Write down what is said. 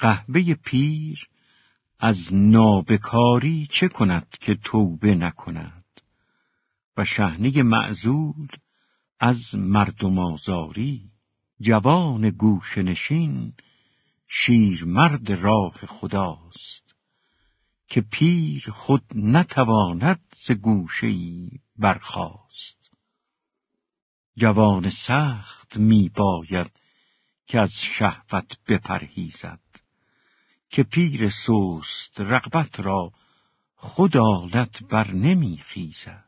قهبه پیر از نابکاری چه کند که توبه نکند؟ و شهنه معزول از مردم آزاری جوان گوش نشین شیرمرد راه خداست که پیر خود نتواند ز گوشه برخاست. جوان سخت می باید که از شهوت بپرهیزد. که پیر سوست رغبت را خود آلت بر نمی خیزد.